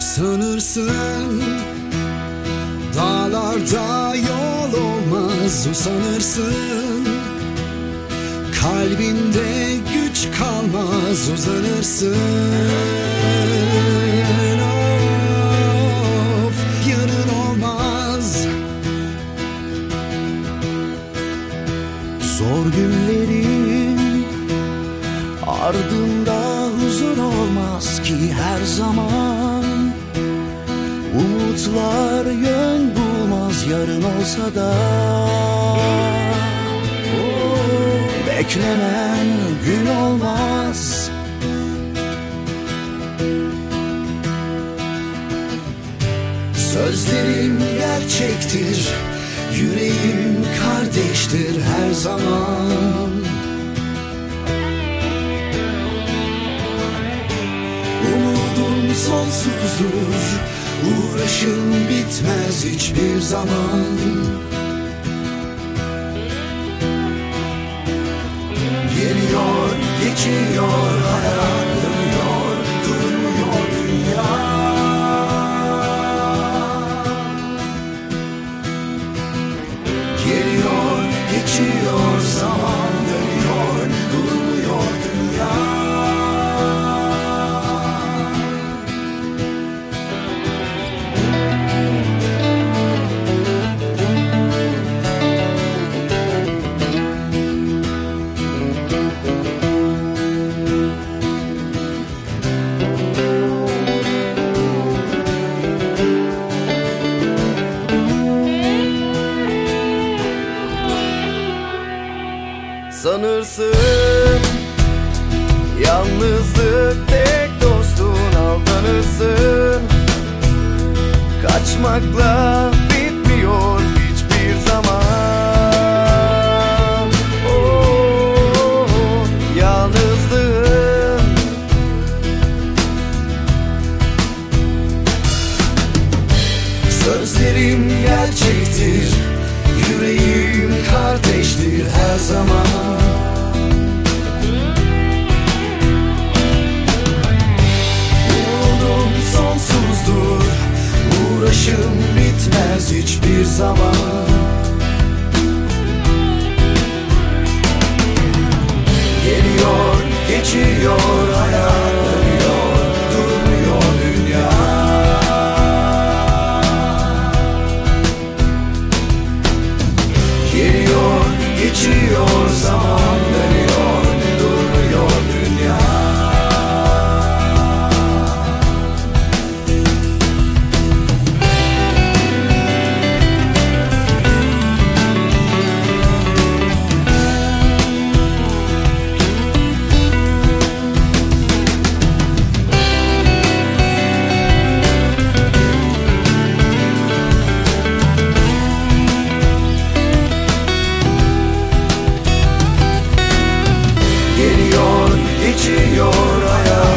Sanırsın dağlarda yol olmaz usanırsın Kalbinde güç kalmaz uzanırsın. Ardında huzur olmaz ki her zaman. Umutlar yön bulmaz yarın olsa da. Beklenen gün olmaz. Sözlerim gerçektir Yüreğim kardeştir her zaman sonsuzdur. Uğraşım bitmez hiçbir zaman. Geliyor, geçiyor hayat dönüyor, durmuyor dünya. Geliyor, geçiyor zaman Sanırsın. Yalnızlık tek dostun aldanırsın. Kaçmakla bitmiyor hiçbir zaman. Oh, yalnızlığın. Sözlerim gerçektir Yüreğim kardeştir her zaman. Umudum sonsuzdur Uğraşım bitmez hiçbir zaman. Geliyor, geçiyor Geliyor, geçiyor hayat.